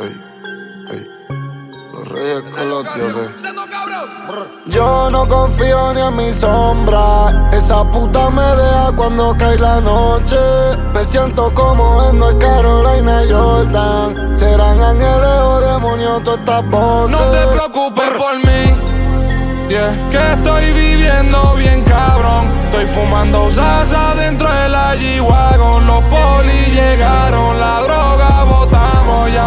Ey, ey. Los reyes con los dioses. Yo no confío ni en mi sombra. Esa puta me deja cuando cae la noche. Me siento como en North Carolina y Jordan. Serán ángeles o demonios todas estas voces. No te preocupes por mí. Yeah, que estoy viviendo bien cabrón. Estoy fumando salsa dentro de la G-Wagon. Los polis llegaron, la droga botamos.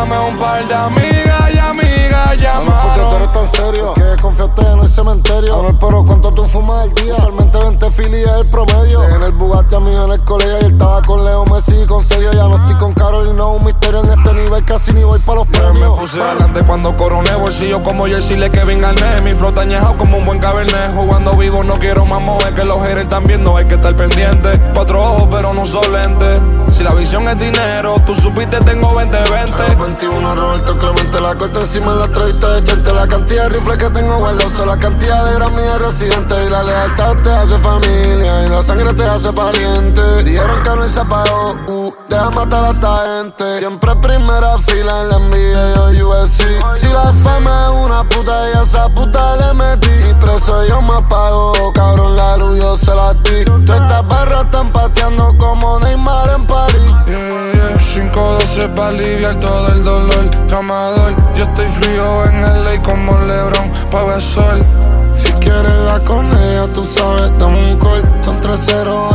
Llamé a un par de amigas y amigas llamaron. ¿Por qué tú eres tan serio? Que confiaste en el cementerio. Amor, pero ¿cuánto tú fumas al día? Usualmente 20 filis es el promedio. En el Bugatti, amigo en el colegio. Y él estaba con Leo Messi y con Sergio. Ya no estoy con Carol y no es un misterio en este nivel. Casi ni voy para los Yeah, me premios. puse adelante cuando coroné Bolsillo como Jersey le Kevin Garnett Mi flota añejado como un buen cabernet Jugando vivo no quiero más mover Que los haters están viendo hay que estar pendiente Cuatro ojos pero no son lentes Si la visión es dinero Tú supiste tengo 20-20 21 Roberto Clemente la corta encima en la entrevista de echarte la cantidad de rifles que tengo guardados la cantidad de Grammy de residentes y la lealtad te hace familia y la sangre te hace pariente. Dijeron que no se apagó uh, deja matar a esta gente. Siempre primera fila en la NBA yo si la fama es una puta y a esa puta le metí. Y Preso yo me apago, cabrón, la luz yo se la di. Todas estas barras están pateando como Neymar en París. Yeah, yeah. 512 para aliviar todo el dolor. Tramador, yo estoy frío en el ley como Lebron, pa' ver sol. Si quieres la con ella, tú sabes, dame un call. Son 3-0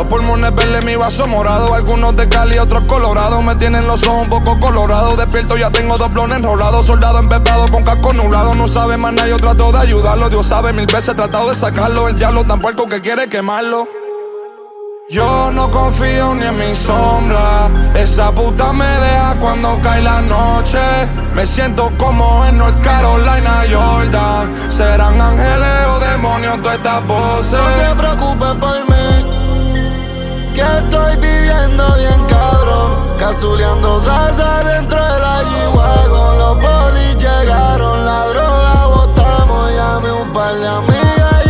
los pulmones verdes, mi vaso morado. Algunos de Cali, otros colorados. Me tienen los ojos un poco colorados. Despierto, ya tengo dos blones enrolados. Soldado empepado con casco nublado No sabe más nada, yo trato de ayudarlo. Dios sabe, mil veces he tratado de sacarlo. El diablo tan puerco que quiere quemarlo. Yo no confío ni en mi sombra. Esa puta me deja cuando cae la noche. Me siento como en North Carolina, Jordan. Serán ángeles o demonios todas estas voces. No te preocupes por mí, Zuleando salsa dentro de la g Los polis llegaron, la droga botamos. Llame un par de amigas